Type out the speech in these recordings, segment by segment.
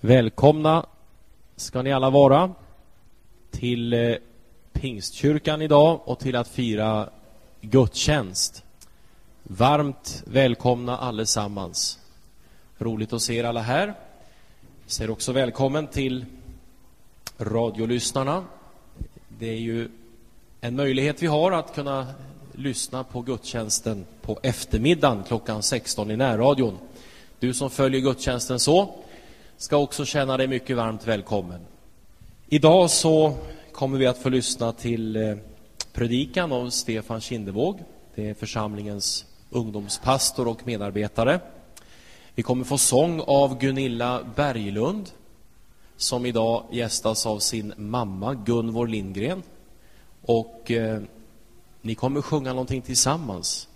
Välkomna ska ni alla vara till eh, Pingstkyrkan idag och till att fira gudstjänst. Varmt välkomna allesammans. Roligt att se er alla här. Säger också välkommen till radiolyssnarna. Det är ju en möjlighet vi har att kunna lyssna på gudstjänsten på eftermiddagen klockan 16 i närradion. Du som följer gudstjänsten så ska också känna dig mycket varmt välkommen. Idag så kommer vi att få lyssna till eh, predikan av Stefan Kindevåg. Det är församlingens ungdomspastor och medarbetare. Vi kommer få sång av Gunilla Berglund som idag gästas av sin mamma Gunvor Lindgren. Och eh, ni kommer sjunga någonting tillsammans.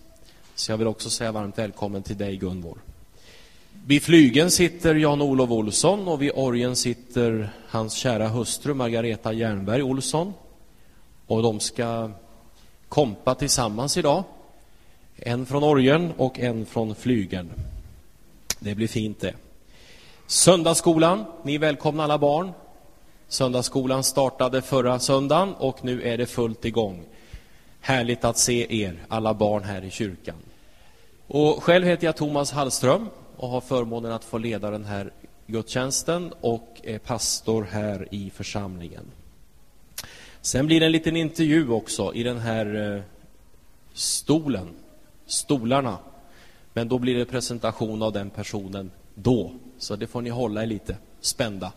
Så jag vill också säga varmt välkommen till dig Gunvor. Vid flygen sitter Jan-Olof Olsson och vid orgen sitter hans kära hustru Margareta Jernberg Olsson. Och de ska kompa tillsammans idag. En från orgen och en från flygen. Det blir fint det. Söndagsskolan, ni är välkomna alla barn. Söndagsskolan startade förra söndagen och nu är det fullt igång. Härligt att se er, alla barn här i kyrkan. Och själv heter jag Thomas Hallström och har förmånen att få leda den här gudstjänsten och är pastor här i församlingen. Sen blir det en liten intervju också i den här eh, stolen, stolarna. Men då blir det presentation av den personen då, så det får ni hålla er lite spända.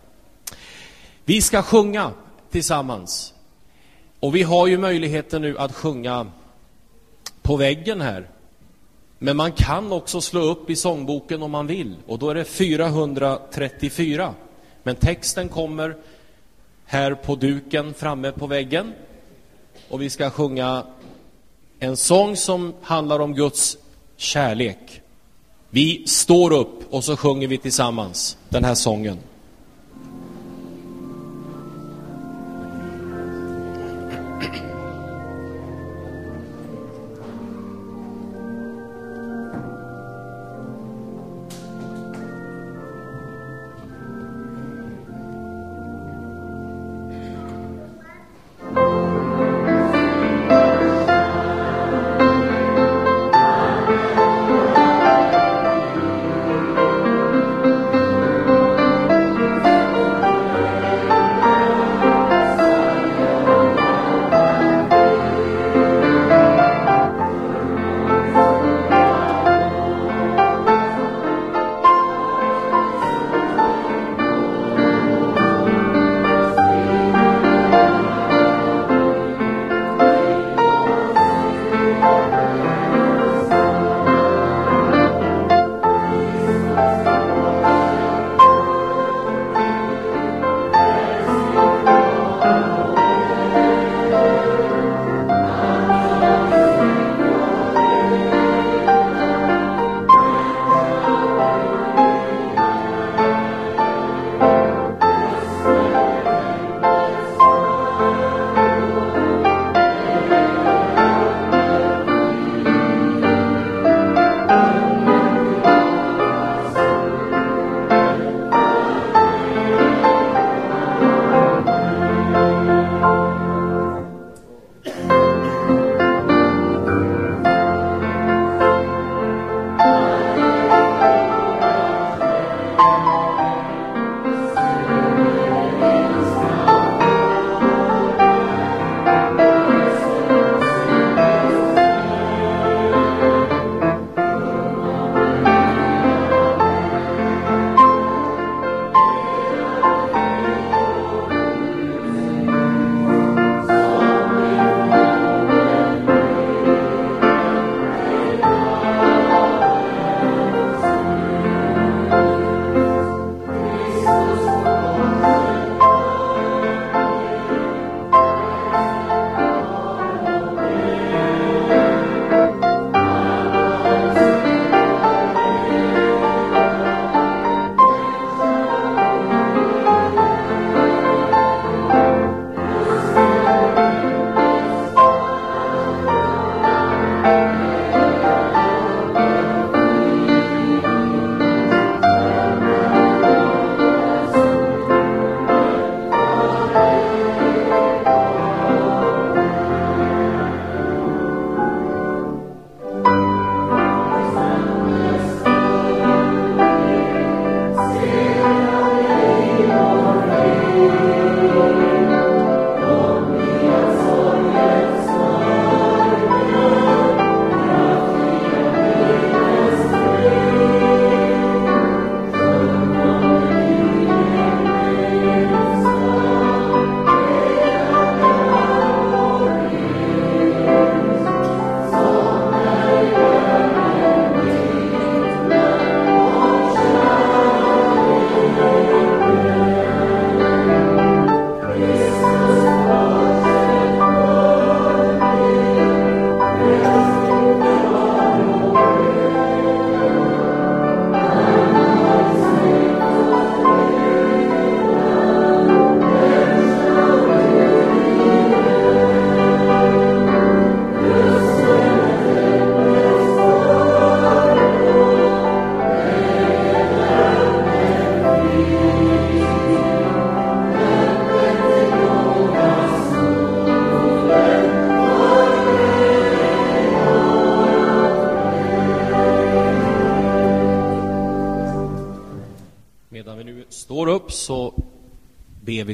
Vi ska sjunga tillsammans. Och vi har ju möjligheten nu att sjunga på väggen här men man kan också slå upp i sångboken om man vill, och då är det 434. Men texten kommer här på duken framme på väggen. Och vi ska sjunga en sång som handlar om Guds kärlek. Vi står upp och så sjunger vi tillsammans den här sången.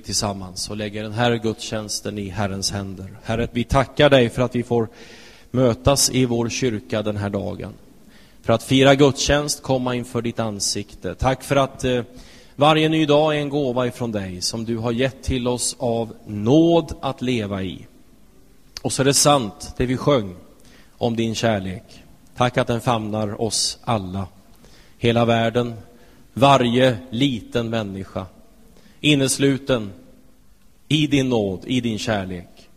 Vi tillsammans och lägger den här gudstjänsten i Herrens händer. Herre, vi tackar dig för att vi får mötas i vår kyrka den här dagen. För att fira gudstjänst, komma inför ditt ansikte. Tack för att eh, varje ny dag är en gåva ifrån dig som du har gett till oss av nåd att leva i. Och så är det sant, det vi sjöng om din kärlek. Tack att den famnar oss alla, hela världen, varje liten människa, innesluten i din nåd, i din kärlek.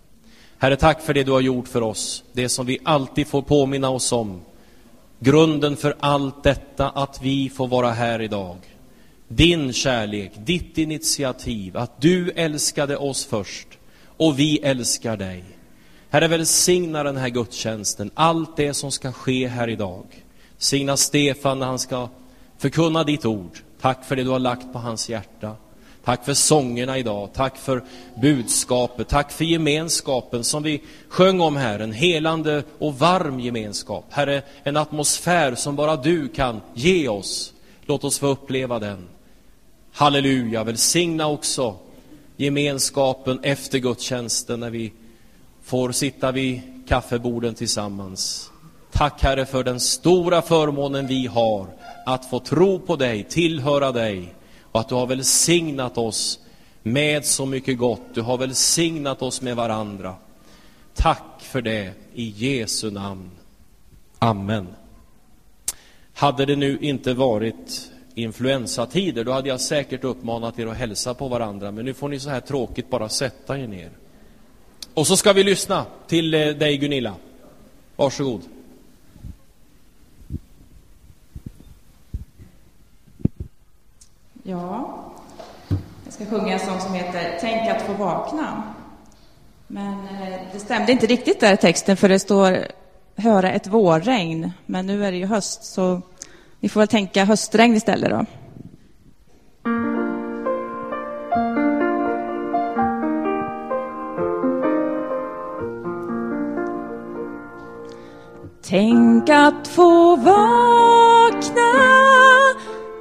Herre, tack för det du har gjort för oss, det som vi alltid får påminna oss om. Grunden för allt detta, att vi får vara här idag. Din kärlek, ditt initiativ, att du älskade oss först och vi älskar dig. Herre, välsigna den här gudstjänsten, allt det som ska ske här idag. Signa Stefan när han ska förkunna ditt ord. Tack för det du har lagt på hans hjärta. Tack för sångerna idag, tack för budskapet, tack för gemenskapen som vi sjöng om här, en helande och varm gemenskap. Herre, en atmosfär som bara du kan ge oss. Låt oss få uppleva den. Halleluja, välsigna också gemenskapen efter gudstjänsten när vi får sitta vid kaffeborden tillsammans. Tack Herre för den stora förmånen vi har att få tro på dig, tillhöra dig och att du har välsignat oss med så mycket gott. Du har välsignat oss med varandra. Tack för det i Jesu namn. Amen. Hade det nu inte varit influensatider, då hade jag säkert uppmanat er att hälsa på varandra, men nu får ni så här tråkigt bara sätta er ner. Och så ska vi lyssna till eh, dig Gunilla. Varsågod. Ja, jag ska sjunga en sång som heter Tänk att få vakna. Men eh, det stämde inte riktigt där i texten för det står höra ett vårregn. Men nu är det ju höst så vi får väl tänka höstregn istället då. Tänk att få vakna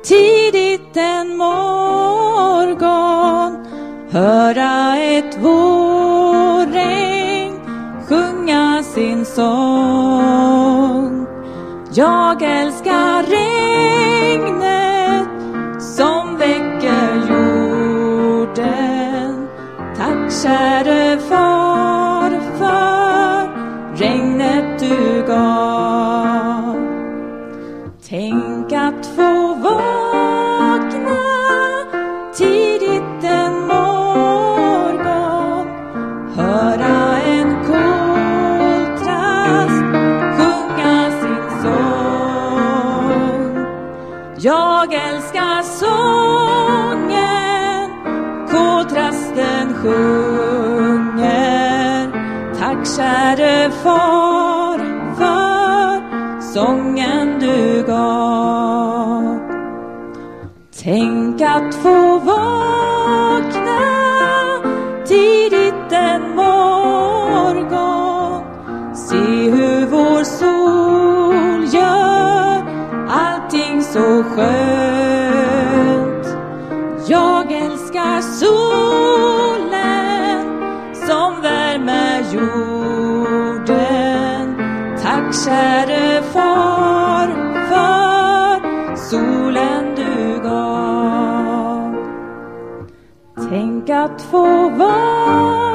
tidigt en morgon höra ett vårregn sjunga sin sång. Jag älskar regnet som väcker jorden. Tack käre far Jag älskar sången koltrasten sjunger. Tack käre far för sången du gav. Tänk att få vara skönt. Jag älskar solen som värmer jorden. Tack käre far för solen du gav. Tänk att få vara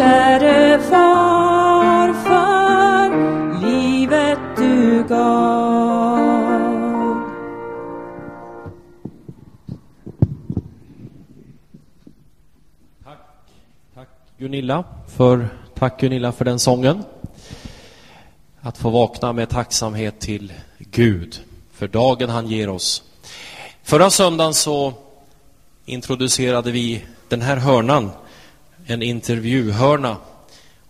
käre far för livet du gav. Tack, tack Gunilla för, tack Gunilla för den sången. Att få vakna med tacksamhet till Gud för dagen han ger oss. Förra söndagen så introducerade vi den här hörnan, en intervjuhörna.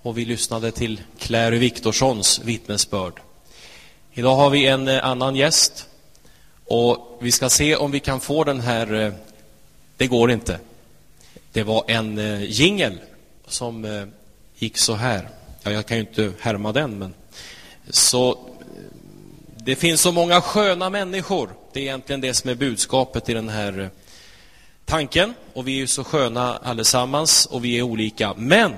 och vi lyssnade till Clary Viktorssons vittnesbörd. Idag har vi en eh, annan gäst och vi ska se om vi kan få den här... Eh, det går inte. Det var en eh, jingel som gick så här. Ja, jag kan ju inte härma den, men... Så det finns så många sköna människor. Det är egentligen det som är budskapet i den här tanken. Och vi är ju så sköna allesammans och vi är olika. Men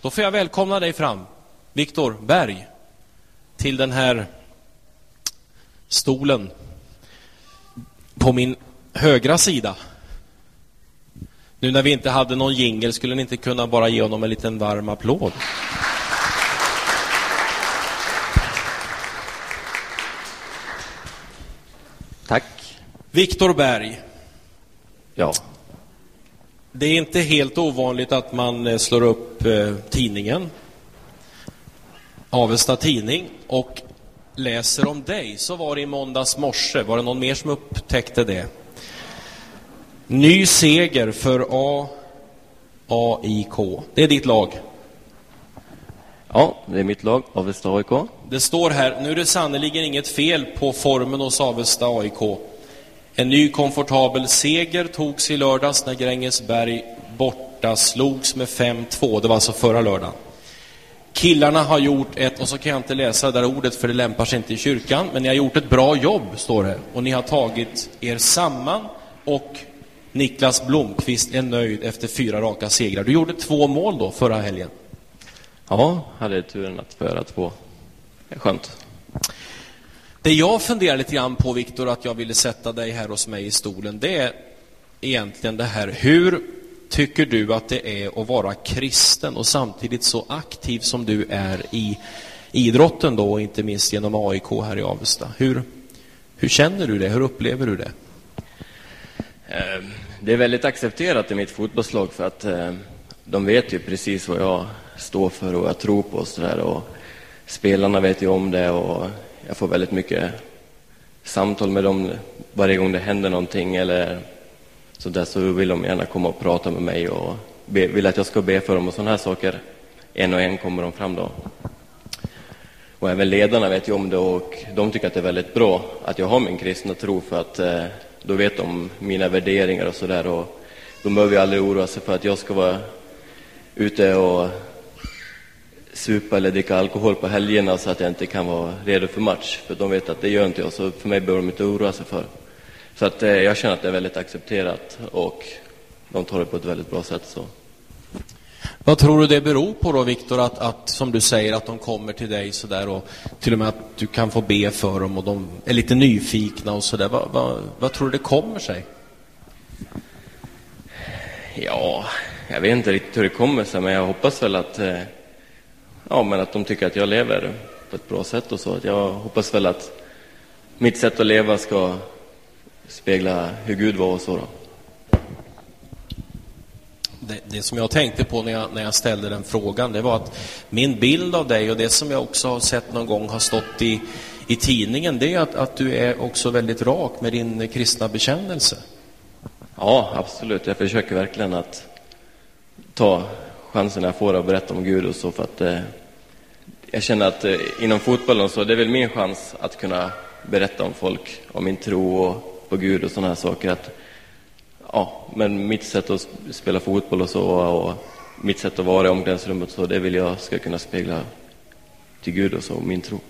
då får jag välkomna dig fram, Viktor Berg, till den här stolen på min högra sida. Nu när vi inte hade någon jingel skulle ni inte kunna bara ge honom en liten varm applåd. Tack. Viktor Berg. Ja. Det är inte helt ovanligt att man eh, slår upp eh, tidningen, Avesta Tidning, och läser om dig. Så var det i måndags morse. Var det någon mer som upptäckte det? Ny seger för AIK. Det är ditt lag. Ja, det är mitt lag, Avesta AIK. Det står här, nu är det sannerligen inget fel på formen hos Avesta AIK. En ny komfortabel seger togs i lördags när Grängesberg borta slogs med 5-2. Det var alltså förra lördagen. Killarna har gjort ett, och så kan jag inte läsa det där ordet för det lämpar sig inte i kyrkan, men ni har gjort ett bra jobb, står det. Och ni har tagit er samman och Niklas Blomqvist är nöjd efter fyra raka segrar. Du gjorde två mål då förra helgen. Ja, hade turen att få göra två. Det är skönt. Det jag funderar lite grann på, Viktor, att jag ville sätta dig här hos mig i stolen, det är egentligen det här, hur tycker du att det är att vara kristen och samtidigt så aktiv som du är i idrotten då, inte minst genom AIK här i Avesta? Hur, hur känner du det? Hur upplever du det? Ehm, det är väldigt accepterat i mitt fotbollslag för att eh, de vet ju precis vad jag står för och vad jag tror på och sådär. Spelarna vet ju om det och jag får väldigt mycket samtal med dem varje gång det händer någonting eller så där så vill de gärna komma och prata med mig och be, vill att jag ska be för dem och sådana här saker. En och en kommer de fram då. Och även ledarna vet ju om det och de tycker att det är väldigt bra att jag har min kristna tro för att eh, då vet de mina värderingar och sådär och de behöver ju aldrig oroa sig för att jag ska vara ute och supa eller dricka alkohol på helgerna så att jag inte kan vara redo för match. För de vet att det gör inte jag, så för mig behöver de inte oroa sig för. Så att, eh, jag känner att det är väldigt accepterat och de tar det på ett väldigt bra sätt. Så. Vad tror du det beror på då, Viktor, att, att, som du säger, att de kommer till dig så där och till och med att du kan få be för dem och de är lite nyfikna och så där. Vad, vad, vad tror du det kommer sig? Ja, jag vet inte riktigt hur det kommer sig, men jag hoppas väl att eh, ja, men att de tycker att jag lever på ett bra sätt och så. Jag hoppas väl att mitt sätt att leva ska spegla hur Gud var och så. Då. Det, det, som jag tänkte på när jag, när jag ställde den frågan, det var att min bild av dig och det som jag också har sett någon gång har stått i, i tidningen, det är att, att du är också väldigt rak med din kristna bekännelse. Ja, absolut. Jag försöker verkligen att ta chansen jag får att berätta om Gud och så för att eh, jag känner att eh, inom fotbollen så det är väl min chans att kunna berätta om folk, om min tro och på Gud och sådana här saker. Att, ja, men mitt sätt att spela fotboll och så och mitt sätt att vara i omklädningsrummet så det vill jag ska kunna spegla till Gud och så, min tro.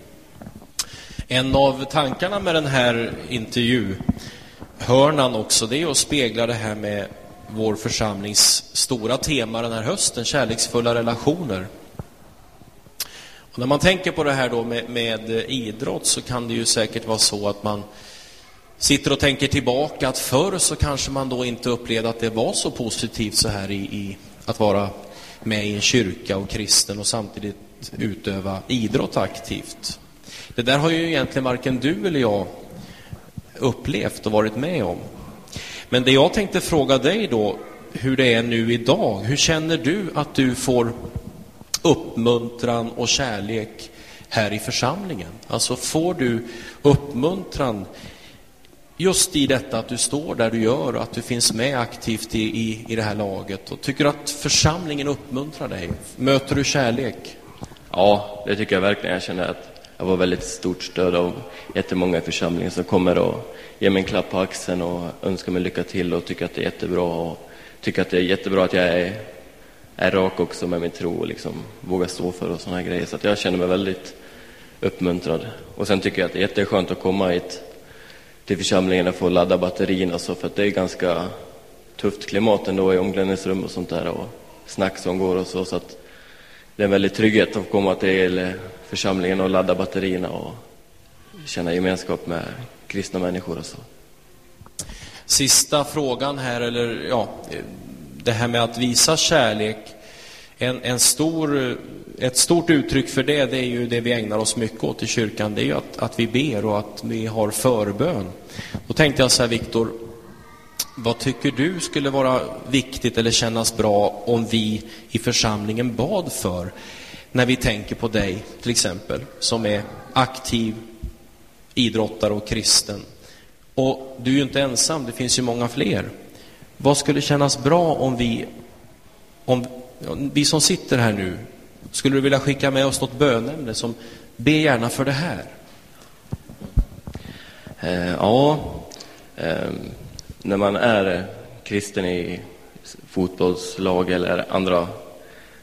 En av tankarna med den här intervjuhörnan också, det är att spegla det här med vår församlings stora tema den här hösten, kärleksfulla relationer. Och när man tänker på det här då med, med, eh, idrott så kan det ju säkert vara så att man sitter och tänker tillbaka att förr så kanske man då inte upplevde att det var så positivt så här i, i att vara med i en kyrka och kristen och samtidigt utöva idrott aktivt. Det där har ju egentligen varken du eller jag upplevt och varit med om. Men det jag tänkte fråga dig då, hur det är nu idag. Hur känner du att du får uppmuntran och kärlek här i församlingen? Alltså får du uppmuntran just i detta att du står där du gör och att du finns med aktivt i, i, i det här laget och tycker att församlingen uppmuntrar dig? Möter du kärlek? Ja, det tycker jag verkligen. Jag känner att jag var väldigt stort stöd av jättemånga i församlingen som kommer och ger mig en klapp på axeln och önskar mig lycka till och tycker att det är jättebra och tycker att det är jättebra att jag är, är rak också med min tro och liksom vågar stå för och sådana här grejer. Så att jag känner mig väldigt uppmuntrad. Och sen tycker jag att det är jätteskönt att komma hit till församlingen och få ladda batterierna så för att det är ganska tufft klimat ändå i omklädningsrum och sånt där och snack som går och så. så att det är en väldig trygghet att komma till församlingen och ladda batterierna och känna gemenskap med kristna människor och så. Sista frågan här, eller ja, det här med att visa kärlek. En, en stor, ett stort uttryck för det, det är ju det vi ägnar oss mycket åt i kyrkan, det är ju att, att vi ber och att vi har förbön. Då tänkte jag så här, Viktor, vad tycker du skulle vara viktigt eller kännas bra om vi i församlingen bad för? När vi tänker på dig, till exempel, som är aktiv idrottare och kristen. Och du är ju inte ensam, det finns ju många fler. Vad skulle kännas bra om vi, om vi som sitter här nu, skulle du vilja skicka med oss något bönämne som be gärna för det här? Eh, ja, eh, när man är kristen i fotbollslag eller andra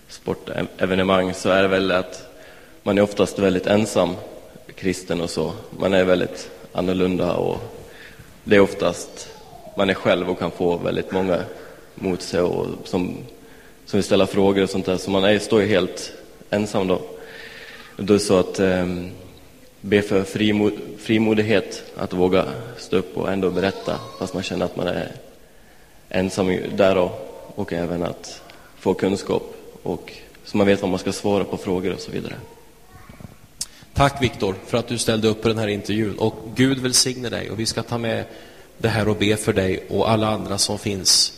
sportevenemang så är det väl att man är oftast väldigt ensam kristen och så. Man är väldigt annorlunda och det är oftast man är själv och kan få väldigt många mot sig och som, som vill ställa frågor och sånt där. Så man är, står ju helt ensam då. Då är det så att eh, be för frimod, frimodighet, att våga stå upp och ändå berätta fast man känner att man är ensam där då. Och även att få kunskap och så man vet vad man ska svara på frågor och så vidare. Tack Viktor för att du ställde upp på den här intervjun och Gud välsigne dig och vi ska ta med det här och be för dig och alla andra som finns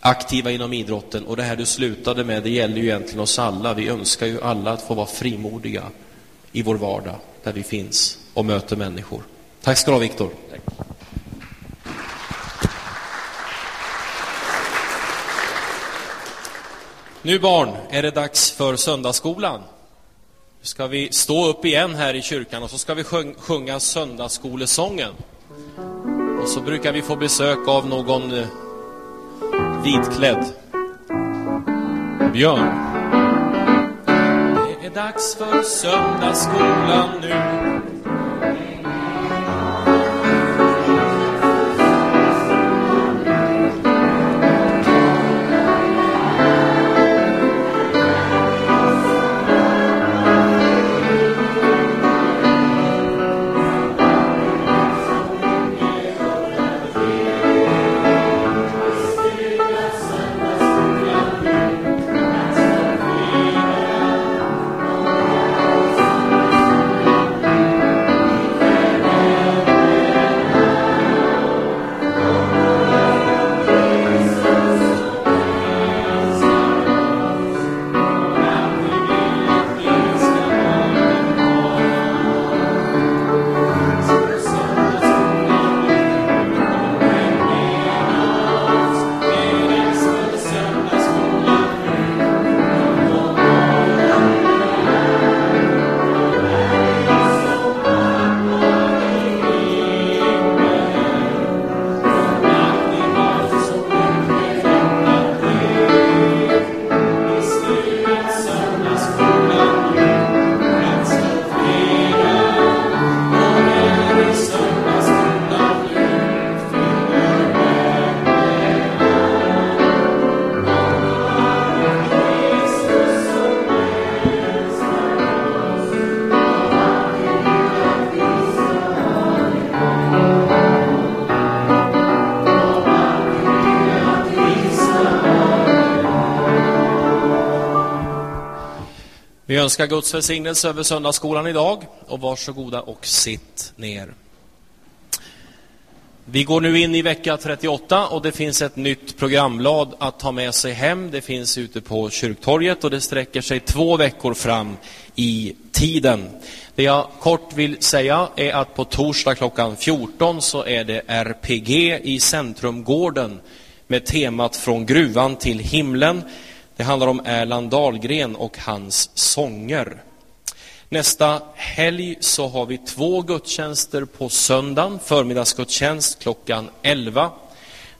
aktiva inom idrotten. Och det här du slutade med, det gäller ju egentligen oss alla. Vi önskar ju alla att få vara frimodiga i vår vardag där vi finns och möter människor. Tack ska du ha Viktor. Nu barn är det dags för söndagsskolan. Nu ska vi stå upp igen här i kyrkan och så ska vi sjunga söndagsskolesången. Och så brukar vi få besök av någon eh, vitklädd björn. Det är dags för söndagsskolan nu. Vi önskar Guds välsignelse över söndagsskolan idag och varsågoda och sitt ner. Vi går nu in i vecka 38 och det finns ett nytt programblad att ta med sig hem. Det finns ute på kyrktorget och det sträcker sig två veckor fram i tiden. Det jag kort vill säga är att på torsdag klockan 14 så är det RPG i Centrumgården med temat Från gruvan till himlen. Det handlar om Erland Dahlgren och hans sånger. Nästa helg så har vi två gudstjänster på söndagen. Förmiddagsgudstjänst klockan 11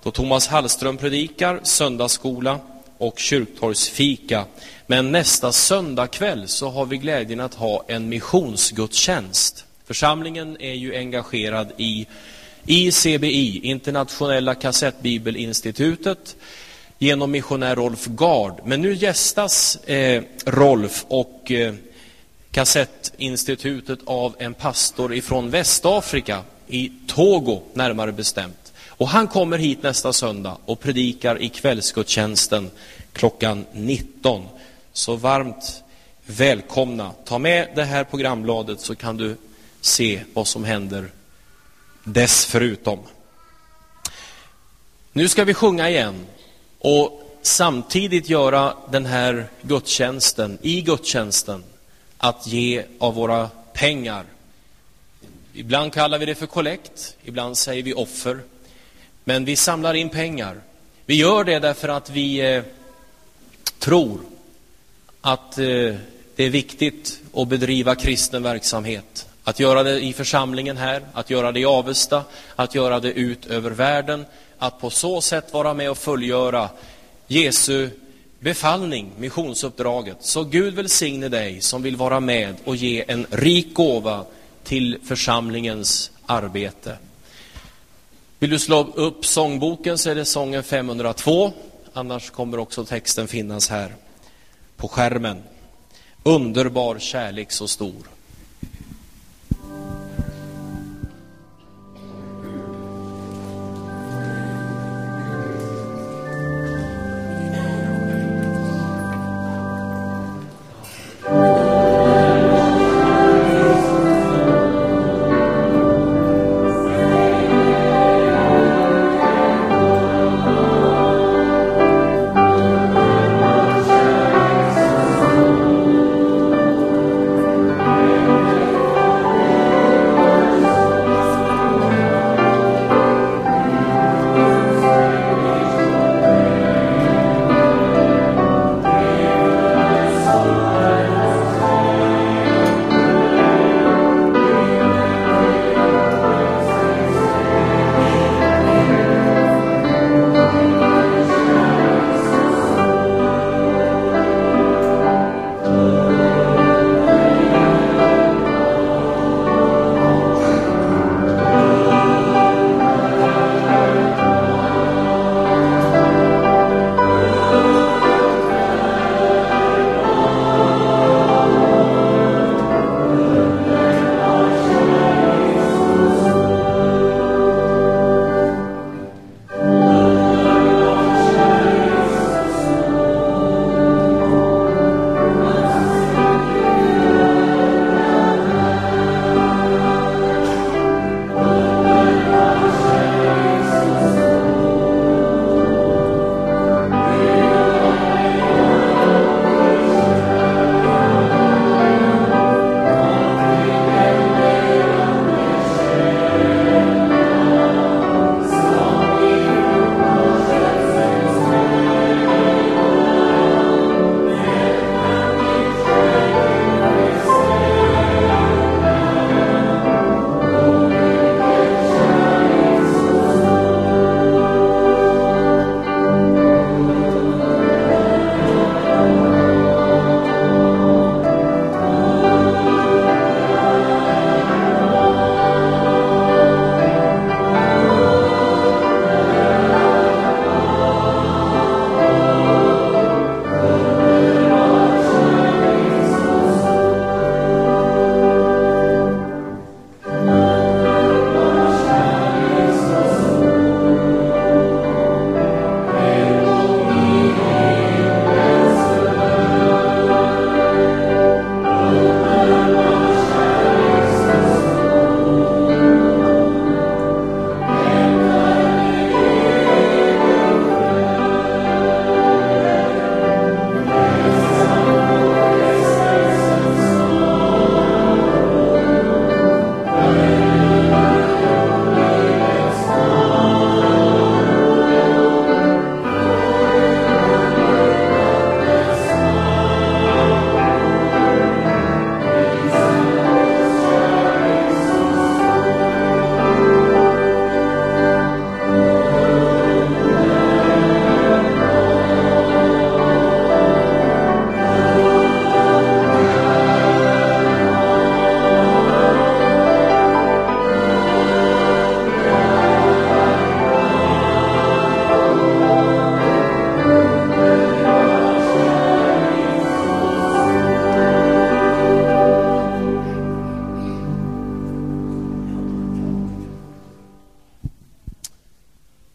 då Thomas Hallström predikar, söndagsskola och kyrktorgsfika. Men nästa söndagkväll så har vi glädjen att ha en missionsgudstjänst. Församlingen är ju engagerad i ICBI, Internationella kassettbibelinstitutet, genom missionär Rolf Gard. Men nu gästas eh, Rolf och eh, Kassettinstitutet av en pastor ifrån Västafrika, i Togo närmare bestämt. Och han kommer hit nästa söndag och predikar i kvällsgudstjänsten klockan 19. Så varmt välkomna. Ta med det här programbladet så kan du se vad som händer dessförutom. Nu ska vi sjunga igen och samtidigt göra den här gudstjänsten, i gudstjänsten, att ge av våra pengar. Ibland kallar vi det för kollekt, ibland säger vi offer. Men vi samlar in pengar. Vi gör det därför att vi eh, tror att eh, det är viktigt att bedriva kristen verksamhet. Att göra det i församlingen här, att göra det i Avesta, att göra det ut över världen. Att på så sätt vara med och fullgöra Jesu befallning, missionsuppdraget. Så Gud välsigne dig som vill vara med och ge en rik gåva till församlingens arbete. Vill du slå upp sångboken så är det sången 502. Annars kommer också texten finnas här på skärmen. Underbar kärlek så stor.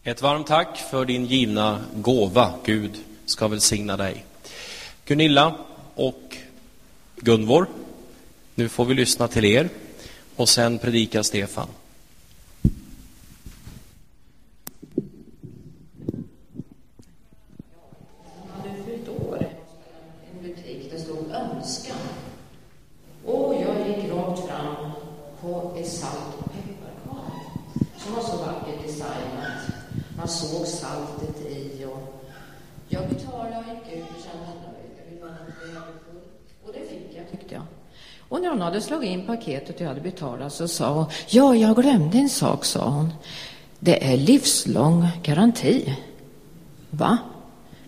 Ett varmt tack för din givna gåva. Gud ska välsigna dig. Gunilla och Gunvor, nu får vi lyssna till er och sen predikar Stefan. hade fyllt år. En butik, det stod önskan. Och jag gick rakt fram på ett salt och pepparkvarn som var så vackert designat. Man såg saltet i och jag betalade och gick ut och kände mig nöjd. Jag ville vara full. Och det fick jag, tyckte jag. Och när hon hade slagit in paketet och jag hade betalat så sa hon, ja, jag glömde en sak, sa hon. Det är livslång garanti. Va?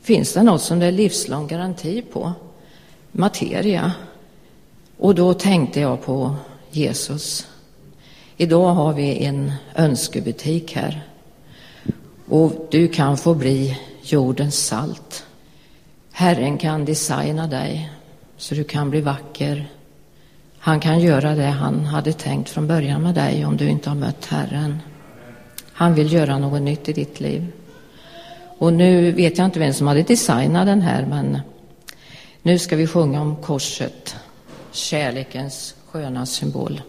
Finns det något som det är livslång garanti på? Materia. Och då tänkte jag på Jesus. Idag har vi en önskebutik här. Och du kan få bli jordens salt. Herren kan designa dig så du kan bli vacker. Han kan göra det han hade tänkt från början med dig om du inte har mött Herren. Han vill göra något nytt i ditt liv. Och nu vet jag inte vem som hade designat den här, men nu ska vi sjunga om korset, kärlekens sköna symbol.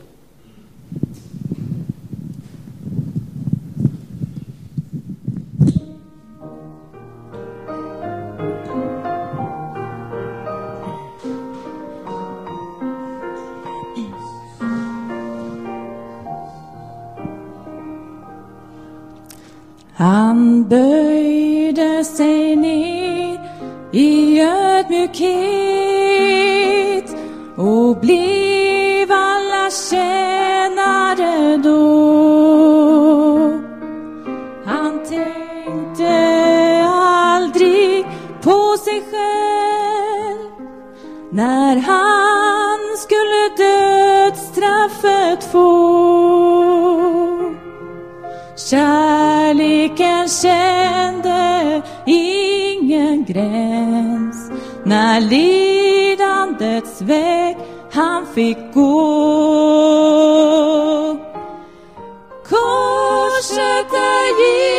Han böjde sig ner i ödmjukhet och blev alla tjänare då. Han tänkte aldrig på sig själv när han skulle dödsstraffet få. Kärleken kände ingen gräns när lidandets väg han fick gå. Korset är givet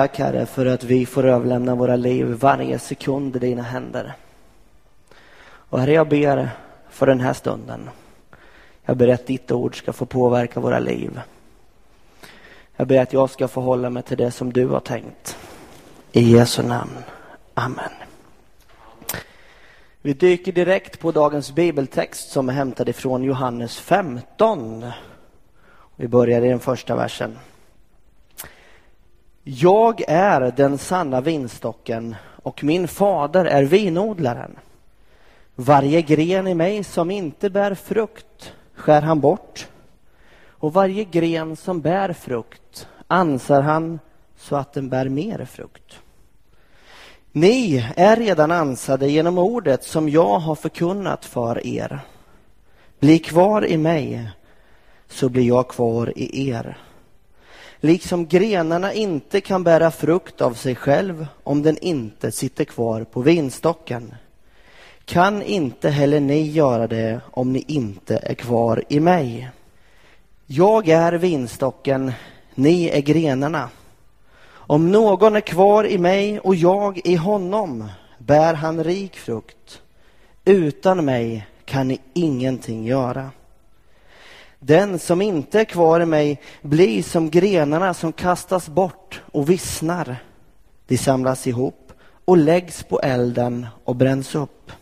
Tack Herre för att vi får överlämna våra liv varje sekund i dina händer. Och Herre, jag ber för den här stunden. Jag ber att ditt ord ska få påverka våra liv. Jag ber att jag ska få hålla mig till det som du har tänkt. I Jesu namn. Amen. Vi dyker direkt på dagens bibeltext som är hämtad ifrån Johannes 15. Vi börjar i den första versen. Jag är den sanna vinstocken och min fader är vinodlaren. Varje gren i mig som inte bär frukt skär han bort och varje gren som bär frukt ansar han så att den bär mer frukt. Ni är redan ansade genom ordet som jag har förkunnat för er. Bli kvar i mig, så blir jag kvar i er. Liksom grenarna inte kan bära frukt av sig själv om den inte sitter kvar på vinstocken kan inte heller ni göra det om ni inte är kvar i mig. Jag är vinstocken, ni är grenarna. Om någon är kvar i mig och jag i honom bär han rik frukt. Utan mig kan ni ingenting göra. Den som inte är kvar i mig blir som grenarna som kastas bort och vissnar. De samlas ihop och läggs på elden och bränns upp.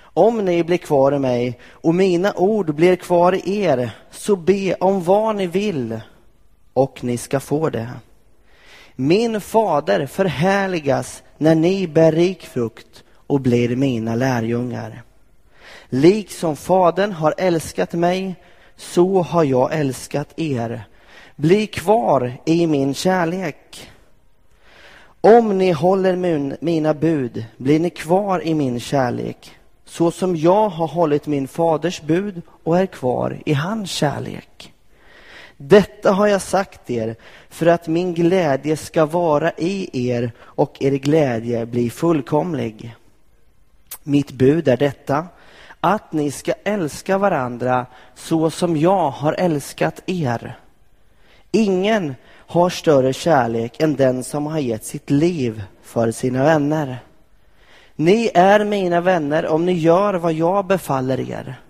Om ni blir kvar i mig och mina ord blir kvar i er, så be om vad ni vill och ni ska få det. Min fader förhärligas när ni bär rik frukt och blir mina lärjungar. Liksom Fadern har älskat mig, så har jag älskat er. Bli kvar i min kärlek. Om ni håller min, mina bud blir ni kvar i min kärlek, så som jag har hållit min faders bud och är kvar i hans kärlek. Detta har jag sagt er för att min glädje ska vara i er och er glädje bli fullkomlig. Mitt bud är detta, att ni ska älska varandra så som jag har älskat er. Ingen har större kärlek än den som har gett sitt liv för sina vänner. Ni är mina vänner om ni gör vad jag befaller er.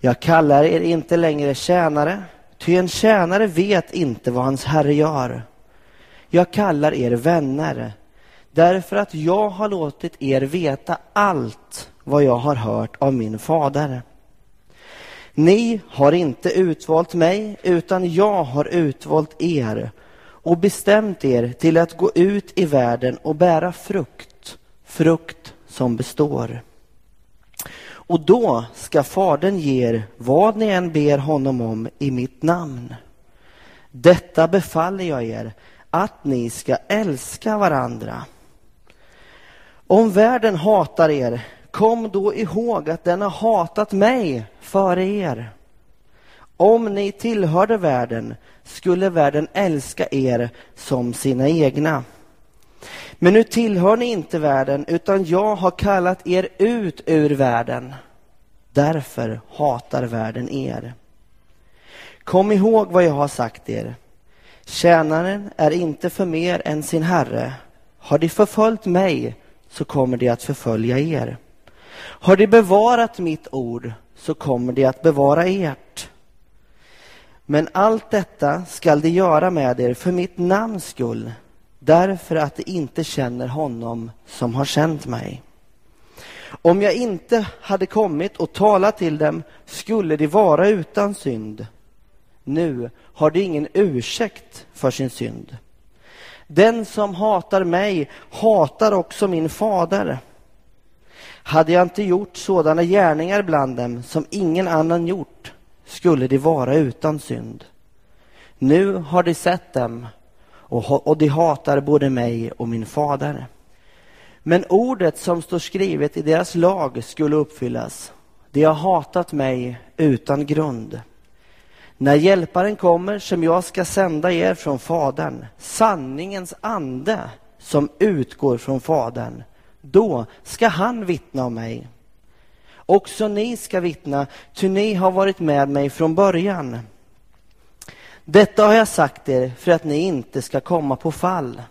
Jag kallar er inte längre tjänare, ty en tjänare vet inte vad hans herre gör. Jag kallar er vänner därför att jag har låtit er veta allt vad jag har hört av min fader. Ni har inte utvalt mig, utan jag har utvalt er och bestämt er till att gå ut i världen och bära frukt, frukt som består. Och då ska Fadern ge er vad ni än ber honom om i mitt namn. Detta befaller jag er, att ni ska älska varandra. Om världen hatar er, kom då ihåg att den har hatat mig före er. Om ni tillhörde världen skulle världen älska er som sina egna. Men nu tillhör ni inte världen, utan jag har kallat er ut ur världen. Därför hatar världen er. Kom ihåg vad jag har sagt er. Tjänaren är inte för mer än sin herre. Har de förföljt mig så kommer de att förfölja er. Har de bevarat mitt ord så kommer de att bevara ert. Men allt detta skall de göra med er för mitt namns skull, därför att de inte känner honom som har känt mig. Om jag inte hade kommit och talat till dem skulle de vara utan synd. Nu har de ingen ursäkt för sin synd. Den som hatar mig hatar också min fader. Hade jag inte gjort sådana gärningar bland dem som ingen annan gjort skulle de vara utan synd. Nu har de sett dem och, de hatar både mig och min fader. Men ordet som står skrivet i deras lag skulle uppfyllas. De har hatat mig utan grund. När hjälparen kommer som jag ska sända er från Fadern, sanningens ande som utgår från Fadern, då ska han vittna om mig. Också ni ska vittna, ty ni har varit med mig från början. Detta har jag sagt er för att ni inte ska komma på fall.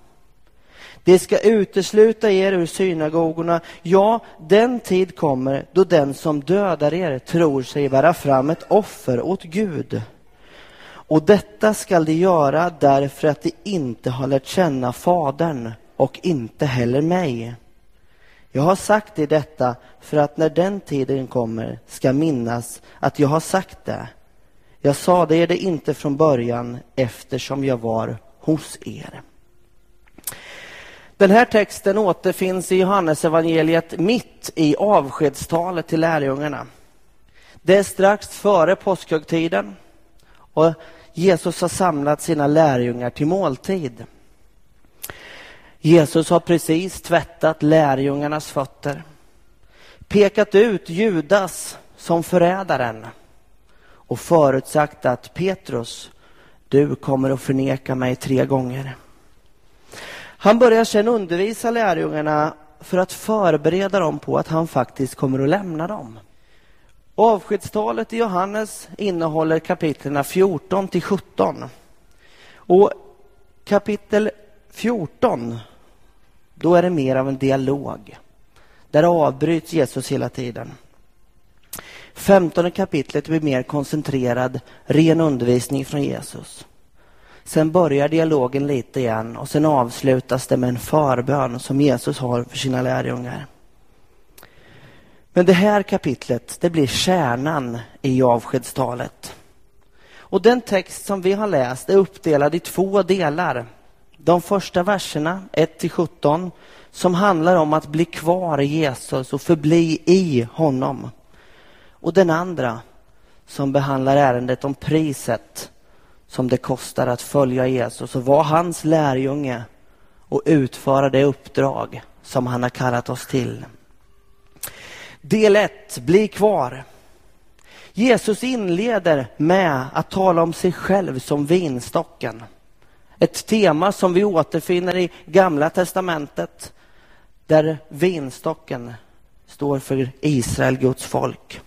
Det ska utesluta er ur synagogorna. Ja, den tid kommer då den som dödar er tror sig bära fram ett offer åt Gud. Och detta skall de göra därför att de inte har lärt känna Fadern och inte heller mig. Jag har sagt dig detta för att när den tiden kommer ska minnas att jag har sagt det. Jag sade er det inte från början eftersom jag var hos er. Den här texten återfinns i Johannesevangeliet mitt i avskedstalet till lärjungarna. Det är strax före påskhögtiden och Jesus har samlat sina lärjungar till måltid. Jesus har precis tvättat lärjungarnas fötter, pekat ut Judas som förrädaren och förutsagt att Petrus, du kommer att förneka mig tre gånger. Han börjar sedan undervisa lärjungarna för att förbereda dem på att han faktiskt kommer att lämna dem. Avskedstalet i Johannes innehåller kapitlen 14 till 17. Och kapitel 14, då är det mer av en dialog. Där avbryts Jesus hela tiden. 15 kapitlet blir mer koncentrerad, ren undervisning från Jesus. Sen börjar dialogen lite igen och sen avslutas det med en förbön som Jesus har för sina lärjungar. Men det här kapitlet, det blir kärnan i avskedstalet. Och den text som vi har läst är uppdelad i två delar. De första verserna, 1-17, som handlar om att bli kvar i Jesus och förbli i honom. Och den andra, som behandlar ärendet om priset som det kostar att följa Jesus och vara hans lärjunge och utföra det uppdrag som han har kallat oss till. Del 1, bli kvar. Jesus inleder med att tala om sig själv som vinstocken. Ett tema som vi återfinner i Gamla testamentet där vinstocken står för Israel, Guds folk.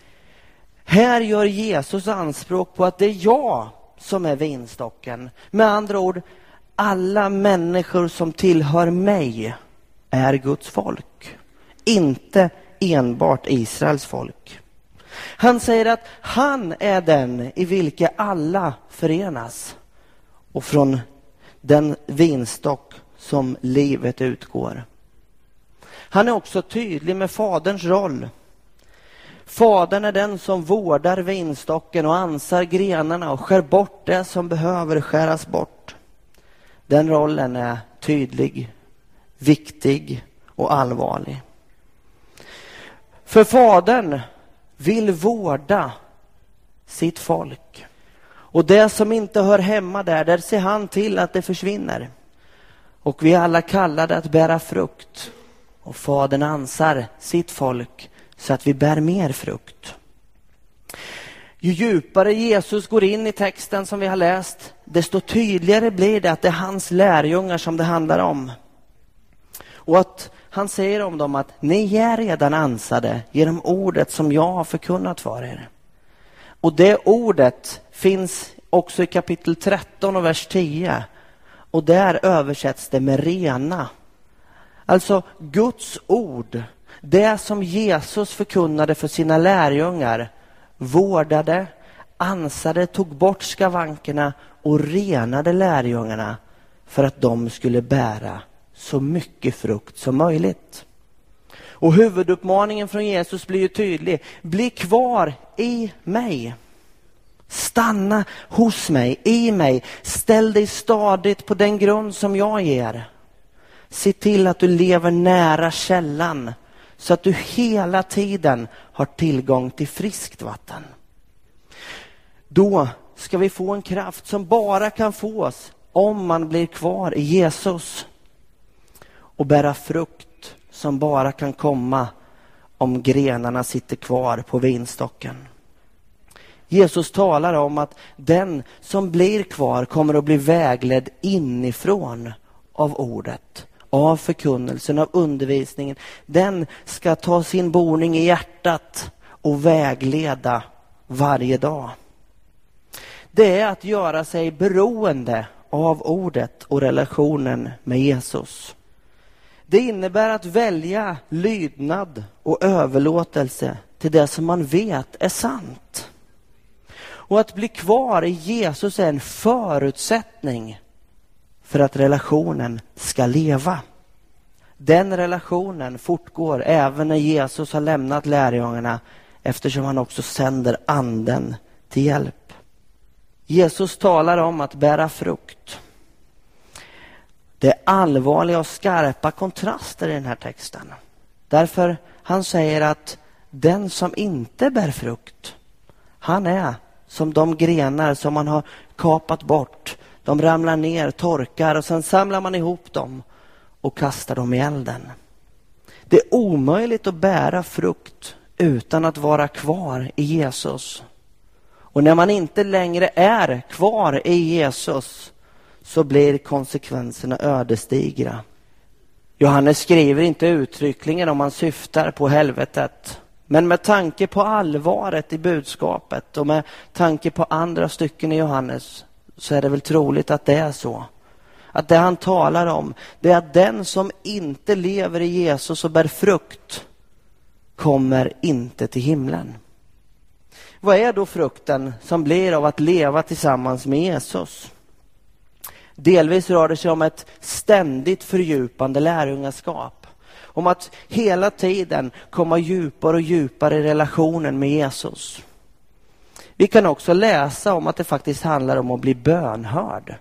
Här gör Jesus anspråk på att det är jag som är vinstocken. Med andra ord, alla människor som tillhör mig är Guds folk. Inte enbart Israels folk. Han säger att han är den i vilken alla förenas. Och från den vinstock som livet utgår. Han är också tydlig med Faderns roll. Fadern är den som vårdar vinstocken och ansar grenarna och skär bort det som behöver skäras bort. Den rollen är tydlig, viktig och allvarlig. För Fadern vill vårda sitt folk. Och det som inte hör hemma där, där ser han till att det försvinner. Och vi är alla kallade att bära frukt. Och Fadern ansar sitt folk så att vi bär mer frukt. Ju djupare Jesus går in i texten som vi har läst, desto tydligare blir det att det är hans lärjungar som det handlar om. Och att han säger om dem att ni är redan ansade genom ordet som jag har förkunnat för er. Och det ordet finns också i kapitel 13 och vers 10. Och där översätts det med rena. Alltså Guds ord, det som Jesus förkunnade för sina lärjungar, vårdade, ansade, tog bort skavankerna och renade lärjungarna för att de skulle bära så mycket frukt som möjligt. Och huvuduppmaningen från Jesus blir ju tydlig. Bli kvar i mig. Stanna hos mig, i mig. Ställ dig stadigt på den grund som jag ger. Se till att du lever nära källan så att du hela tiden har tillgång till friskt vatten. Då ska vi få en kraft som bara kan fås om man blir kvar i Jesus och bära frukt som bara kan komma om grenarna sitter kvar på vinstocken. Jesus talar om att den som blir kvar kommer att bli vägledd inifrån av ordet, av förkunnelsen, av undervisningen. Den ska ta sin boning i hjärtat och vägleda varje dag. Det är att göra sig beroende av ordet och relationen med Jesus. Det innebär att välja lydnad och överlåtelse till det som man vet är sant. Och att bli kvar i Jesus är en förutsättning för att relationen ska leva. Den relationen fortgår även när Jesus har lämnat lärjungarna eftersom han också sänder anden till hjälp. Jesus talar om att bära frukt. Det är allvarliga och skarpa kontraster i den här texten. Därför han säger att den som inte bär frukt, han är som de grenar som man har kapat bort. De ramlar ner, torkar och sen samlar man ihop dem och kastar dem i elden. Det är omöjligt att bära frukt utan att vara kvar i Jesus. Och när man inte längre är kvar i Jesus så blir konsekvenserna ödesdigra. Johannes skriver inte uttryckligen om han syftar på helvetet. Men med tanke på allvaret i budskapet och med tanke på andra stycken i Johannes så är det väl troligt att det är så. Att det han talar om, det är att den som inte lever i Jesus och bär frukt kommer inte till himlen. Vad är då frukten som blir av att leva tillsammans med Jesus? Delvis rör det sig om ett ständigt fördjupande lärjungaskap. Om att hela tiden komma djupare och djupare i relationen med Jesus. Vi kan också läsa om att det faktiskt handlar om att bli bönhörd.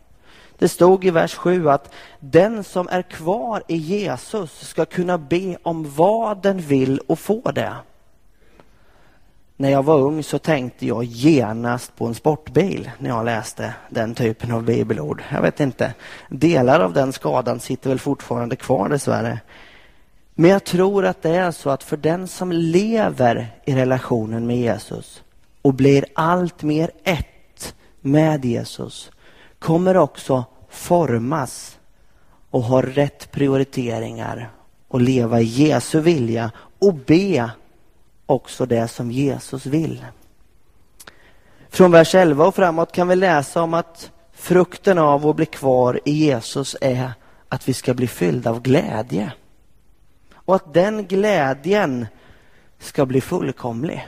Det stod i vers 7 att den som är kvar i Jesus ska kunna be om vad den vill och få det när jag var ung så tänkte jag genast på en sportbil när jag läste den typen av bibelord. Jag vet inte, delar av den skadan sitter väl fortfarande kvar dessvärre. Men jag tror att det är så att för den som lever i relationen med Jesus och blir allt mer ett med Jesus kommer också formas och ha rätt prioriteringar och leva i Jesu vilja och be också det som Jesus vill. Från vers 11 och framåt kan vi läsa om att frukten av att bli kvar i Jesus är att vi ska bli fyllda av glädje. Och att den glädjen ska bli fullkomlig.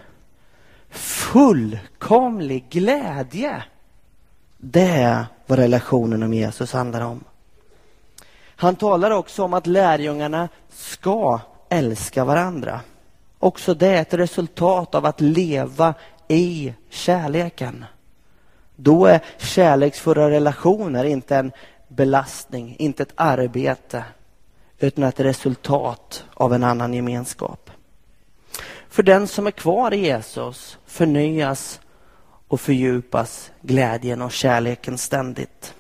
Fullkomlig glädje! Det är vad relationen om Jesus handlar om. Han talar också om att lärjungarna ska älska varandra. Också det är ett resultat av att leva i kärleken. Då är kärleksfulla relationer inte en belastning, inte ett arbete, utan ett resultat av en annan gemenskap. För den som är kvar i Jesus förnyas och fördjupas glädjen och kärleken ständigt.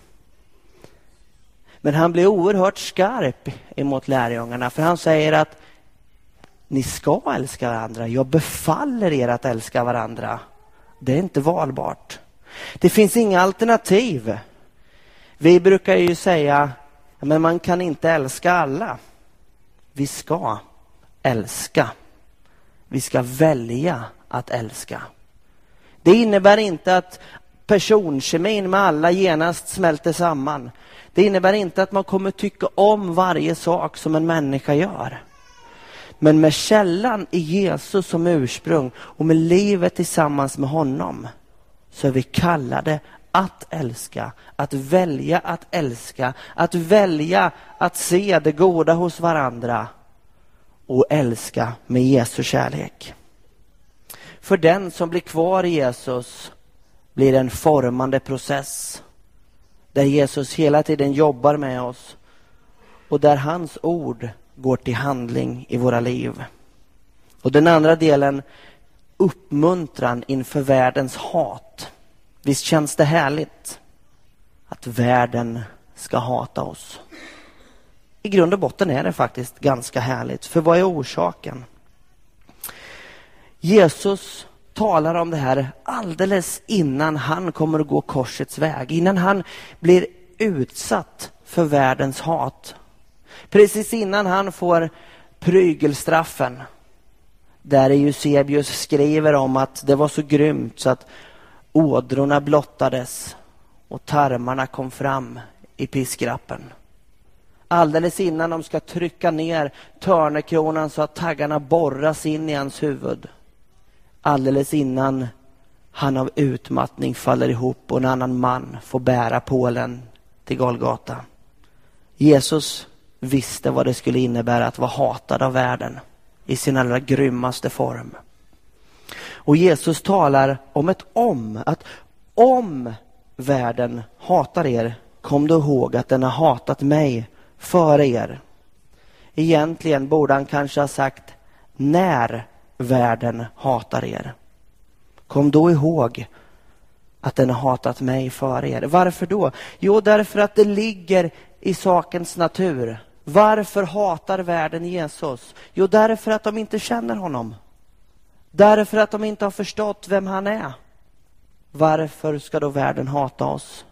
Men han blir oerhört skarp emot lärjungarna för han säger att ni ska älska varandra. Jag befaller er att älska varandra. Det är inte valbart. Det finns inga alternativ. Vi brukar ju säga men man kan inte älska alla. Vi ska älska. Vi ska välja att älska. Det innebär inte att personkemin med alla genast smälter samman. Det innebär inte att man kommer tycka om varje sak som en människa gör. Men med källan i Jesus som ursprung och med livet tillsammans med honom så är vi kallade att älska, att välja att älska, att välja att se det goda hos varandra och älska med Jesu kärlek. För den som blir kvar i Jesus blir det en formande process där Jesus hela tiden jobbar med oss och där hans ord går till handling i våra liv. Och den andra delen, uppmuntran inför världens hat. Visst känns det härligt att världen ska hata oss? I grund och botten är det faktiskt ganska härligt. För vad är orsaken? Jesus talar om det här alldeles innan han kommer att gå korsets väg. Innan han blir utsatt för världens hat. Precis innan han får prygelstraffen. Där Eusebius skriver om att det var så grymt så att ådrorna blottades och tarmarna kom fram i piskrappen. Alldeles innan de ska trycka ner törnekronan så att taggarna borras in i hans huvud. Alldeles innan han av utmattning faller ihop och en annan man får bära pålen till Golgata. Jesus visste vad det skulle innebära att vara hatad av världen i sin allra grymmaste form. Och Jesus talar om ett om, att om världen hatar er, kom då ihåg att den har hatat mig före er. Egentligen borde han kanske ha sagt när världen hatar er. Kom då ihåg att den har hatat mig före er. Varför då? Jo, därför att det ligger i sakens natur. Varför hatar världen Jesus? Jo, därför att de inte känner honom. Därför att de inte har förstått vem han är. Varför ska då världen hata oss?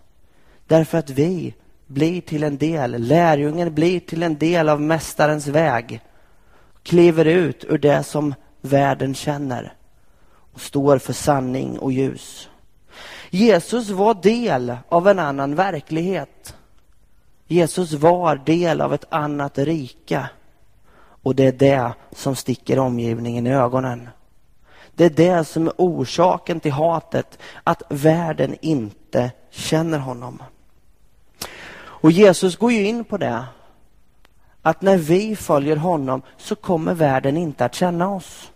Därför att vi blir till en del, lärjungen blir till en del av Mästarens väg. Kliver ut ur det som världen känner och står för sanning och ljus. Jesus var del av en annan verklighet. Jesus var del av ett annat rike. Och det är det som sticker omgivningen i ögonen. Det är det som är orsaken till hatet, att världen inte känner honom. Och Jesus går ju in på det. Att när vi följer honom så kommer världen inte att känna oss.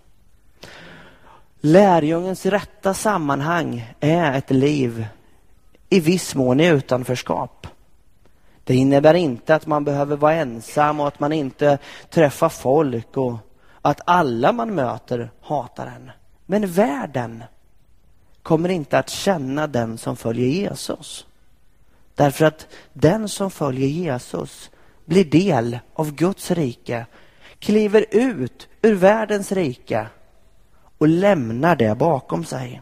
Lärjungens rätta sammanhang är ett liv i viss mån i utanförskap. Det innebär inte att man behöver vara ensam och att man inte träffar folk och att alla man möter hatar en. Men världen kommer inte att känna den som följer Jesus. Därför att den som följer Jesus blir del av Guds rike, kliver ut ur världens rike och lämnar det bakom sig.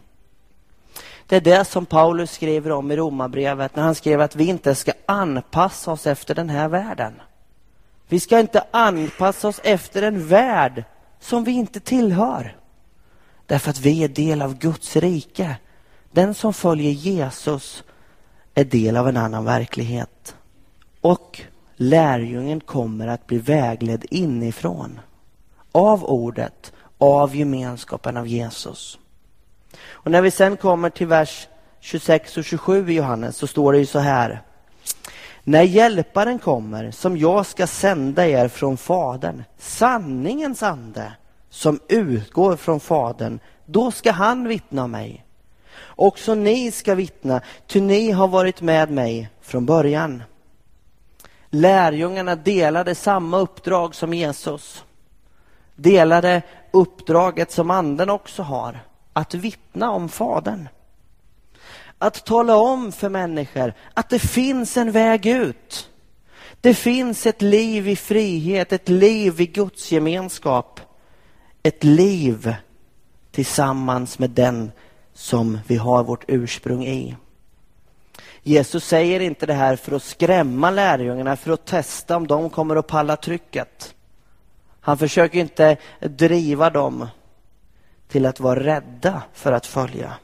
Det är det som Paulus skriver om i Romarbrevet när han skrev att vi inte ska anpassa oss efter den här världen. Vi ska inte anpassa oss efter en värld som vi inte tillhör. Därför att vi är del av Guds rike. Den som följer Jesus är del av en annan verklighet. Och lärjungen kommer att bli vägledd inifrån. Av ordet, av gemenskapen av Jesus. Och när vi sen kommer till vers 26 och 27 i Johannes så står det ju så här. När hjälparen kommer, som jag ska sända er från Fadern, sanningens ande, som utgår från Fadern, då ska han vittna om mig. Också ni ska vittna, ty ni har varit med mig från början. Lärjungarna delade samma uppdrag som Jesus. Delade uppdraget som anden också har, att vittna om Fadern. Att tala om för människor att det finns en väg ut. Det finns ett liv i frihet, ett liv i Guds gemenskap. Ett liv tillsammans med den som vi har vårt ursprung i. Jesus säger inte det här för att skrämma lärjungarna, för att testa om de kommer att palla trycket. Han försöker inte driva dem till att vara rädda för att följa.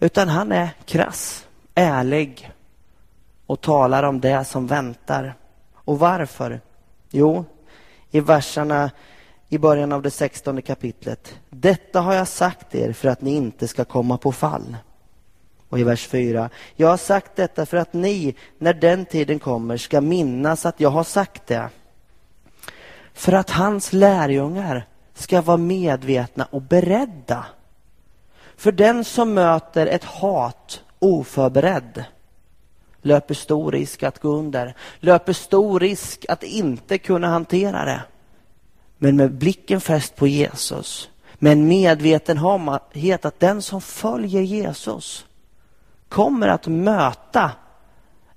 Utan han är krass, ärlig och talar om det som väntar. Och varför? Jo, i verserna i början av det sextonde kapitlet. Detta har jag sagt er för att ni inte ska komma på fall. Och i vers 4. Jag har sagt detta för att ni, när den tiden kommer, ska minnas att jag har sagt det. För att hans lärjungar ska vara medvetna och beredda. För den som möter ett hat oförberedd löper stor risk att gå under, löper stor risk att inte kunna hantera det. Men med blicken fäst på Jesus, med en medvetenhet att den som följer Jesus kommer att möta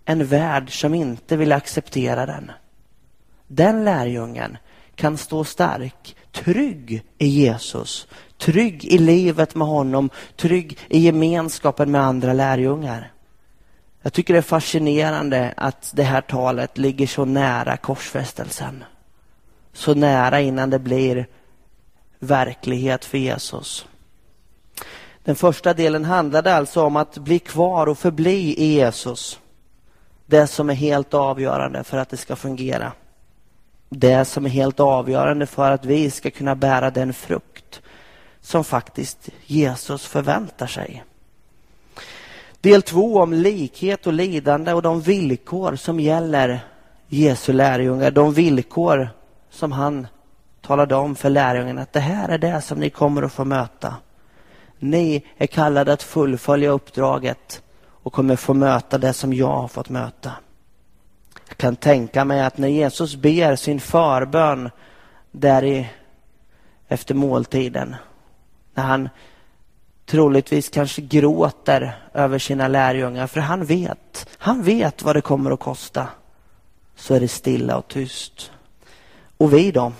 en värld som inte vill acceptera den. Den lärjungen kan stå stark, trygg i Jesus, trygg i livet med honom, trygg i gemenskapen med andra lärjungar. Jag tycker det är fascinerande att det här talet ligger så nära korsfästelsen. Så nära innan det blir verklighet för Jesus. Den första delen handlade alltså om att bli kvar och förbli i Jesus. Det som är helt avgörande för att det ska fungera. Det som är helt avgörande för att vi ska kunna bära den frukt som faktiskt Jesus förväntar sig. Del två om likhet och lidande och de villkor som gäller Jesu lärjungar. De villkor som han talade om för lärjungarna att det här är det som ni kommer att få möta. Ni är kallade att fullfölja uppdraget och kommer få möta det som jag har fått möta. Jag kan tänka mig att när Jesus ber sin förbön där i, efter måltiden, när han troligtvis kanske gråter över sina lärjungar, för han vet, han vet vad det kommer att kosta, så är det stilla och tyst. Och vi då?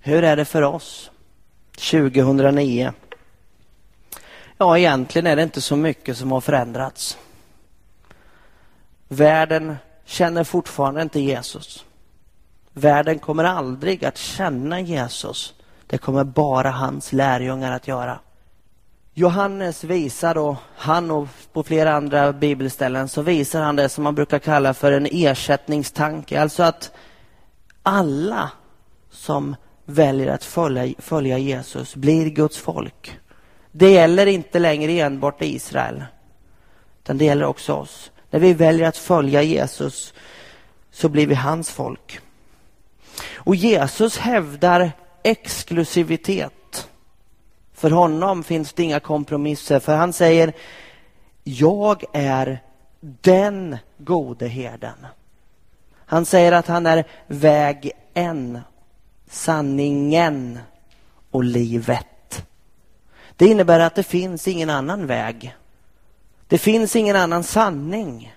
Hur är det för oss 2009? Ja, egentligen är det inte så mycket som har förändrats. Världen känner fortfarande inte Jesus. Världen kommer aldrig att känna Jesus. Det kommer bara hans lärjungar att göra. Johannes visar då, han och på flera andra bibelställen, så visar han det som man brukar kalla för en ersättningstanke. Alltså att alla som väljer att följa, följa Jesus blir Guds folk. Det gäller inte längre enbart Israel, utan det gäller också oss. När vi väljer att följa Jesus så blir vi hans folk. Och Jesus hävdar exklusivitet. För honom finns det inga kompromisser, för han säger jag är den gode herden. Han säger att han är väg en, sanningen och livet. Det innebär att det finns ingen annan väg. Det finns ingen annan sanning.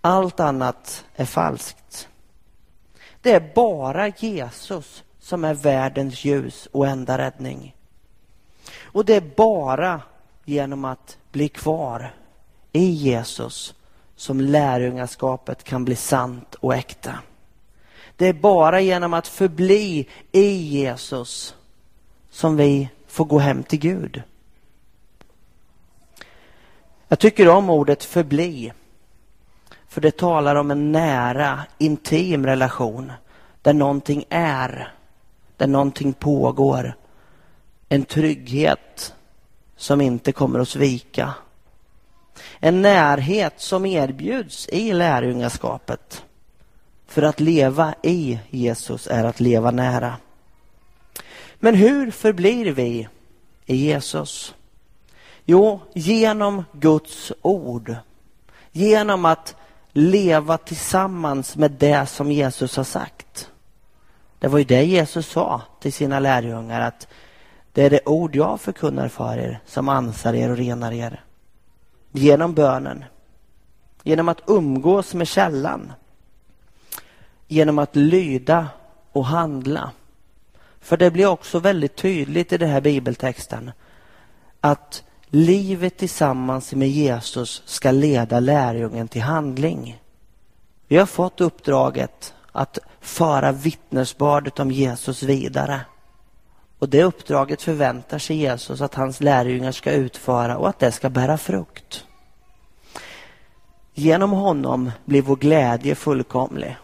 Allt annat är falskt. Det är bara Jesus som är världens ljus och enda räddning. Och det är bara genom att bli kvar i Jesus som lärjungaskapet kan bli sant och äkta. Det är bara genom att förbli i Jesus som vi får gå hem till Gud. Jag tycker om ordet förbli. För det talar om en nära, intim relation där någonting är, där någonting pågår. En trygghet som inte kommer att svika en närhet som erbjuds i lärjungaskapet. För att leva i Jesus är att leva nära. Men hur förblir vi i Jesus? Jo, genom Guds ord. Genom att leva tillsammans med det som Jesus har sagt. Det var ju det Jesus sa till sina lärjungar att det är det ord jag förkunnar för er som ansar er och renar er. Genom bönen. Genom att umgås med källan. Genom att lyda och handla. För det blir också väldigt tydligt i den här bibeltexten att livet tillsammans med Jesus ska leda lärjungen till handling. Vi har fått uppdraget att föra vittnesbördet om Jesus vidare. Och det uppdraget förväntar sig Jesus att hans lärjungar ska utföra och att det ska bära frukt. Genom honom blir vår glädje fullkomlig.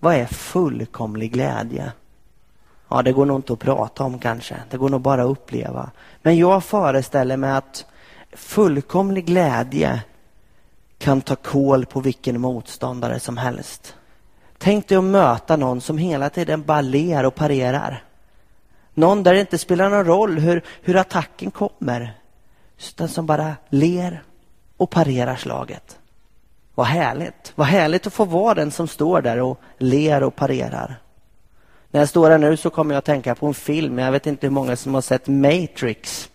Vad är fullkomlig glädje? Ja, det går nog inte att prata om kanske. Det går nog bara att uppleva. Men jag föreställer mig att fullkomlig glädje kan ta kål på vilken motståndare som helst. Tänk dig att möta någon som hela tiden bara ler och parerar. Någon där det inte spelar någon roll hur, hur attacken kommer. Utan som bara ler och parerar slaget. Vad härligt. Vad härligt att få vara den som står där och ler och parerar. När jag står här nu så kommer jag att tänka på en film. Jag vet inte hur många som har sett Matrix.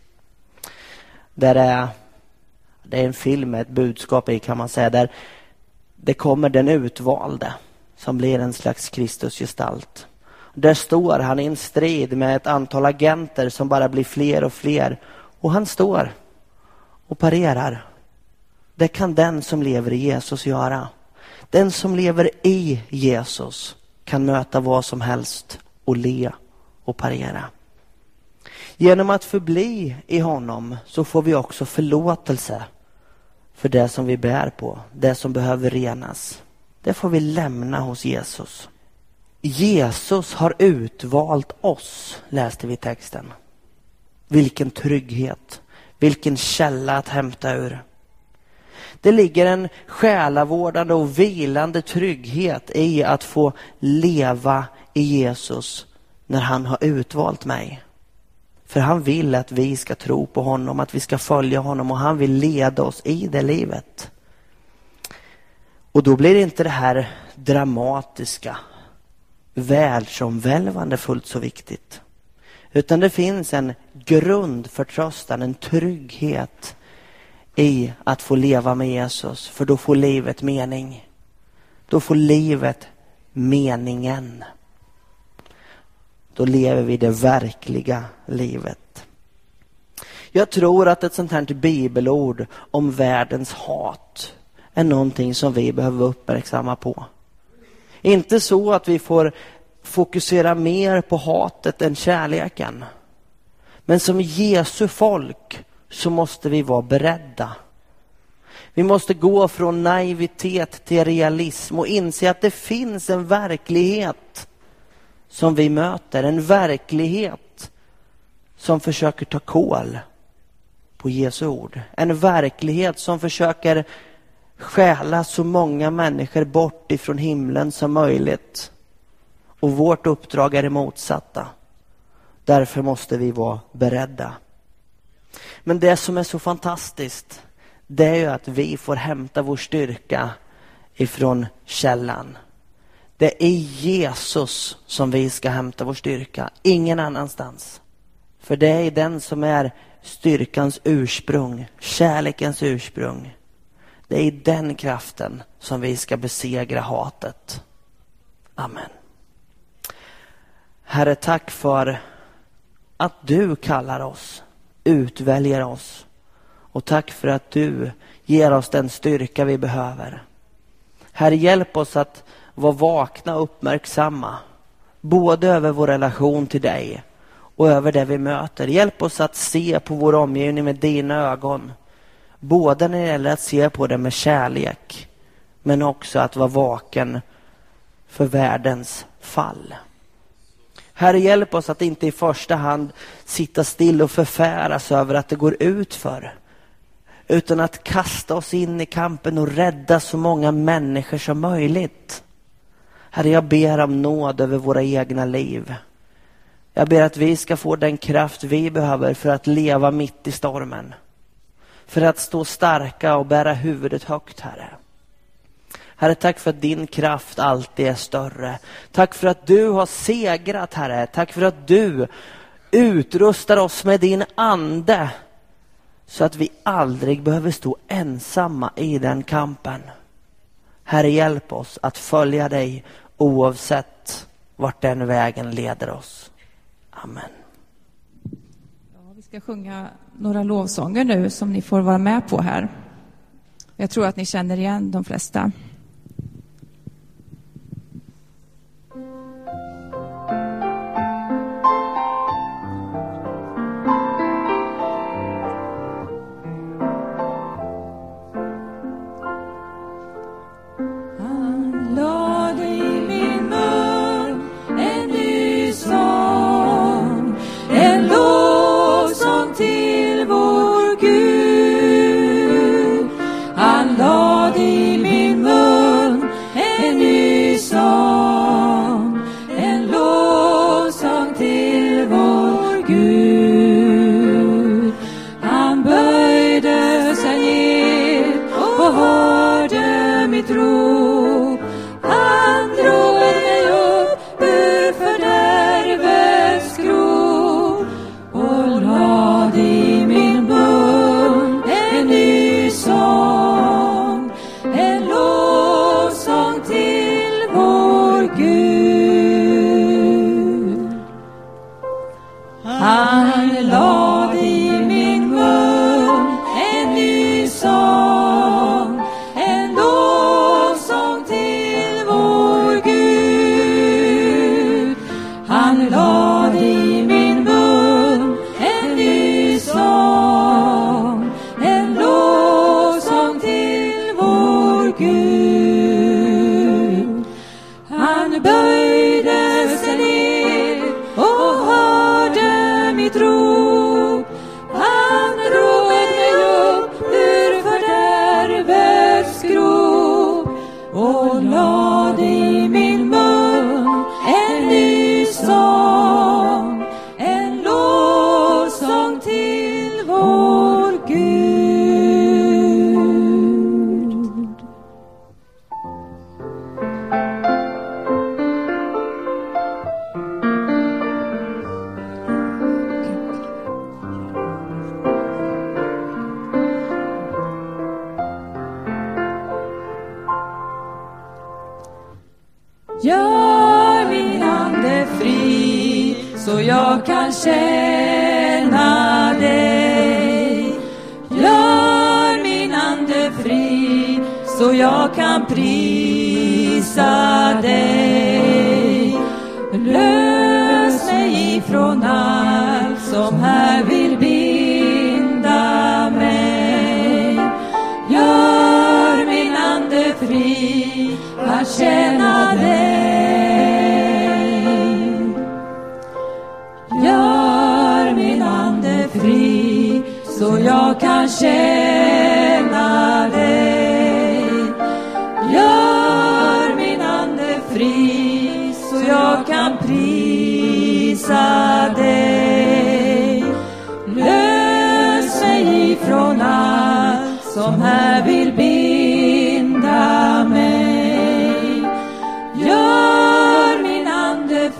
Där det är, det är en film med ett budskap i kan man säga. Där det kommer den utvalde som blir en slags Kristusgestalt. Där står han i en strid med ett antal agenter som bara blir fler och fler. Och han står och parerar. Det kan den som lever i Jesus göra. Den som lever i Jesus kan möta vad som helst och le och parera. Genom att förbli i honom så får vi också förlåtelse för det som vi bär på, det som behöver renas. Det får vi lämna hos Jesus. Jesus har utvalt oss, läste vi i texten. Vilken trygghet, vilken källa att hämta ur. Det ligger en själavårdande och vilande trygghet i att få leva i Jesus när han har utvalt mig. För han vill att vi ska tro på honom, att vi ska följa honom och han vill leda oss i det livet. Och då blir inte det här dramatiska, världsomvälvande fullt så viktigt. Utan det finns en grundförtröstan, en trygghet i att få leva med Jesus, för då får livet mening. Då får livet meningen. Då lever vi det verkliga livet. Jag tror att ett sånt här bibelord om världens hat är någonting som vi behöver uppmärksamma på. Inte så att vi får fokusera mer på hatet än kärleken. Men som Jesu folk så måste vi vara beredda. Vi måste gå från naivitet till realism och inse att det finns en verklighet som vi möter. En verklighet som försöker ta kål på Jesu ord. En verklighet som försöker stjäla så många människor bort ifrån himlen som möjligt. Och vårt uppdrag är det motsatta. Därför måste vi vara beredda. Men det som är så fantastiskt, det är ju att vi får hämta vår styrka ifrån källan. Det är i Jesus som vi ska hämta vår styrka, ingen annanstans. För det är den som är styrkans ursprung, kärlekens ursprung. Det är i den kraften som vi ska besegra hatet. Amen. Herre, tack för att du kallar oss utväljer oss. Och tack för att du ger oss den styrka vi behöver. Herre, hjälp oss att vara vakna och uppmärksamma. Både över vår relation till dig och över det vi möter. Hjälp oss att se på vår omgivning med dina ögon. Både när det gäller att se på det med kärlek men också att vara vaken för världens fall. Herre, hjälp oss att inte i första hand sitta still och förfäras över att det går ut för. utan att kasta oss in i kampen och rädda så många människor som möjligt. Herre, jag ber om nåd över våra egna liv. Jag ber att vi ska få den kraft vi behöver för att leva mitt i stormen. För att stå starka och bära huvudet högt, Herre. Herre, tack för att din kraft alltid är större. Tack för att du har segrat, Herre. Tack för att du utrustar oss med din ande så att vi aldrig behöver stå ensamma i den kampen. Herre, hjälp oss att följa dig oavsett vart den vägen leder oss. Amen. Ja, vi ska sjunga några lovsånger nu som ni får vara med på här. Jag tror att ni känner igen de flesta.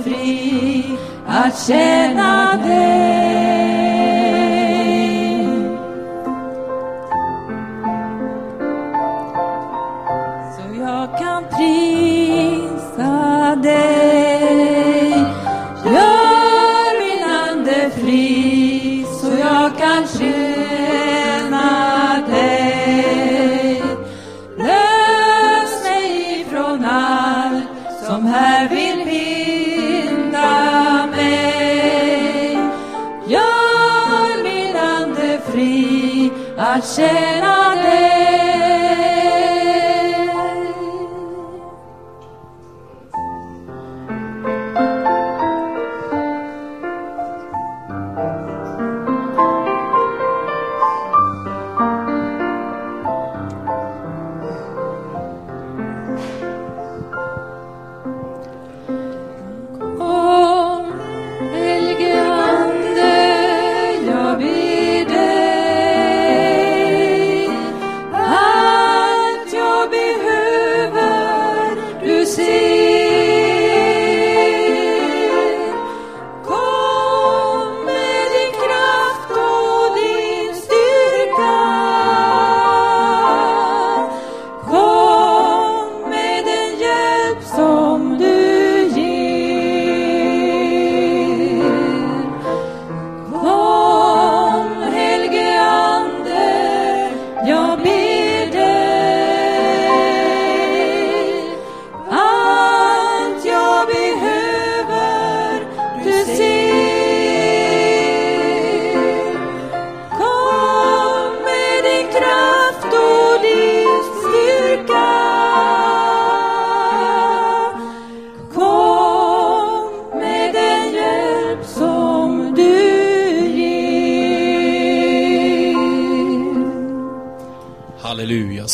Three att tjäna dig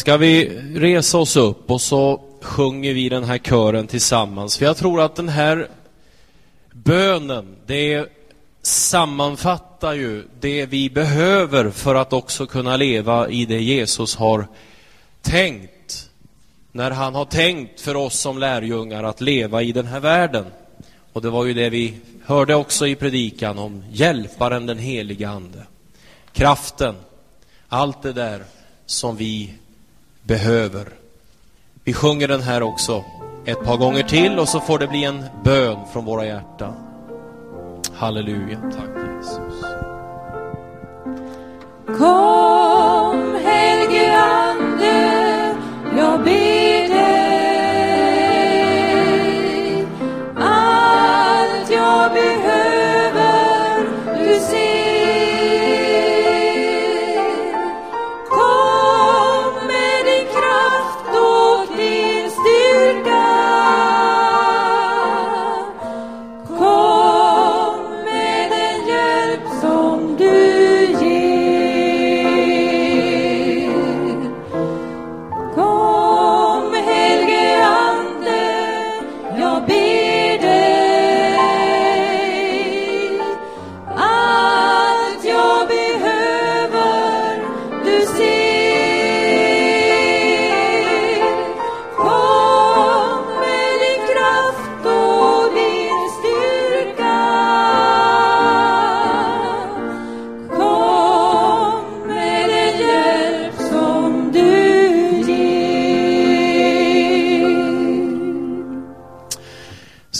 ska vi resa oss upp och så sjunger vi den här kören tillsammans. För jag tror att den här bönen, det sammanfattar ju det vi behöver för att också kunna leva i det Jesus har tänkt. När han har tänkt för oss som lärjungar att leva i den här världen. Och det var ju det vi hörde också i predikan om hjälparen den heliga Ande. Kraften, allt det där som vi behöver. Vi sjunger den här också ett par gånger till och så får det bli en bön från våra hjärtan. Halleluja, tack Jesus. Kom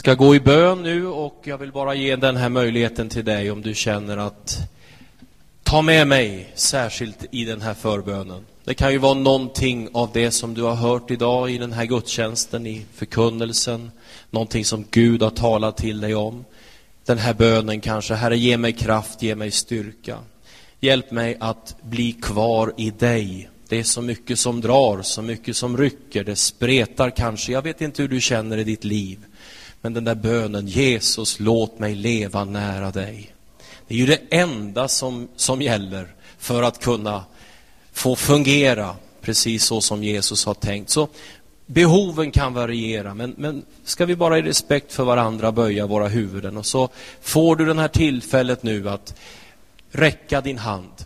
Ska gå i bön nu och jag vill bara ge den här möjligheten till dig om du känner att ta med mig särskilt i den här förbönen. Det kan ju vara någonting av det som du har hört idag i den här gudstjänsten, i förkunnelsen, någonting som Gud har talat till dig om. Den här bönen kanske, Herre ge mig kraft, ge mig styrka. Hjälp mig att bli kvar i dig. Det är så mycket som drar, så mycket som rycker, det spretar kanske. Jag vet inte hur du känner i ditt liv. Men den där bönen, Jesus, låt mig leva nära dig. Det är ju det enda som, som gäller för att kunna få fungera precis så som Jesus har tänkt. Så behoven kan variera, men, men ska vi bara i respekt för varandra böja våra huvuden och så får du det här tillfället nu att räcka din hand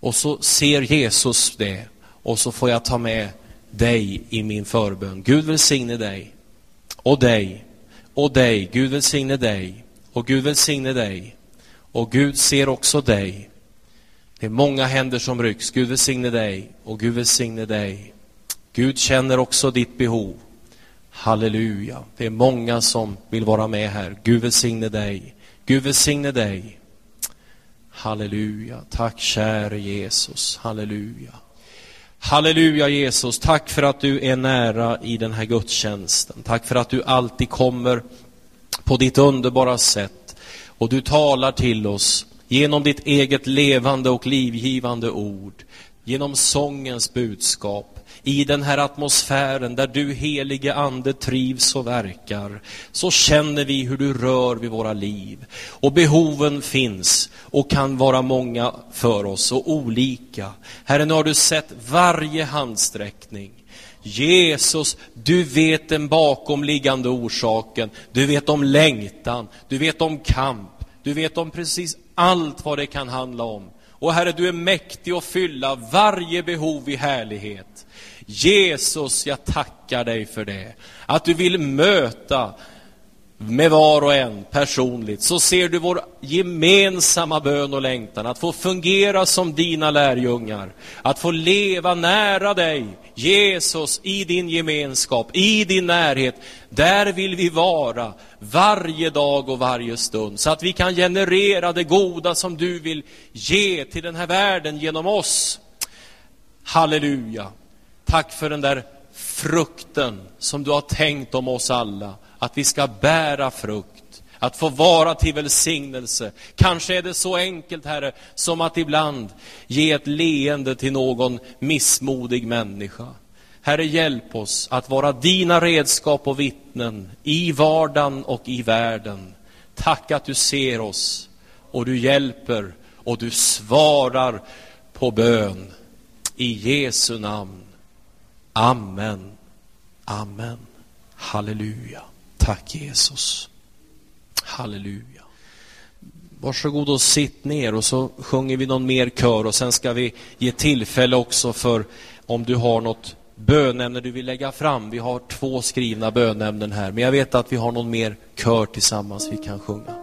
och så ser Jesus det och så får jag ta med dig i min förbön. Gud välsigne dig och dig och dig. Gud välsigne dig och Gud välsigne dig och Gud ser också dig. Det är många händer som rycks. Gud välsigne dig och Gud välsigne dig. Gud känner också ditt behov. Halleluja. Det är många som vill vara med här. Gud välsigne dig. Gud välsigne dig. Halleluja. Tack käre Jesus. Halleluja. Halleluja Jesus. Tack för att du är nära i den här gudstjänsten. Tack för att du alltid kommer på ditt underbara sätt. Och du talar till oss genom ditt eget levande och livgivande ord. Genom sångens budskap i den här atmosfären där du helige ande trivs och verkar, så känner vi hur du rör vid våra liv. Och behoven finns och kan vara många för oss och olika. Herre, nu har du sett varje handsträckning. Jesus, du vet den bakomliggande orsaken. Du vet om längtan, du vet om kamp, du vet om precis allt vad det kan handla om. Och Herre, du är mäktig att fylla varje behov i härlighet. Jesus, jag tackar dig för det. Att du vill möta med var och en personligt, så ser du vår gemensamma bön och längtan att få fungera som dina lärjungar, att få leva nära dig, Jesus, i din gemenskap, i din närhet. Där vill vi vara varje dag och varje stund, så att vi kan generera det goda som du vill ge till den här världen genom oss. Halleluja. Tack för den där frukten som du har tänkt om oss alla, att vi ska bära frukt, att få vara till välsignelse. Kanske är det så enkelt, Herre, som att ibland ge ett leende till någon missmodig människa. Herre, hjälp oss att vara dina redskap och vittnen i vardagen och i världen. Tack att du ser oss och du hjälper och du svarar på bön. I Jesu namn. Amen. Amen. Halleluja. Tack Jesus. Halleluja. Varsågod och sitt ner och så sjunger vi någon mer kör och sen ska vi ge tillfälle också för om du har något bönämne du vill lägga fram. Vi har två skrivna bönämnen här, men jag vet att vi har någon mer kör tillsammans vi kan sjunga.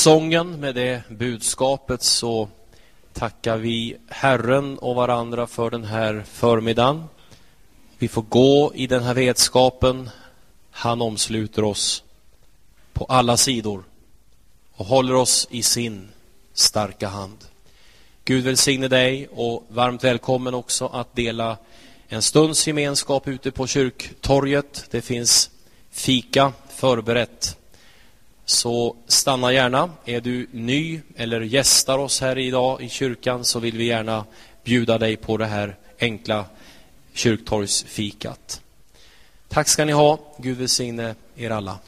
Sången, med det budskapet så tackar vi Herren och varandra för den här förmiddagen. Vi får gå i den här vetskapen. Han omsluter oss på alla sidor och håller oss i sin starka hand. Gud välsigne dig och varmt välkommen också att dela en stunds gemenskap ute på kyrktorget. Det finns fika förberett så stanna gärna. Är du ny eller gästar oss här idag i kyrkan så vill vi gärna bjuda dig på det här enkla kyrktorgsfikat. Tack ska ni ha. Gud välsigne er alla.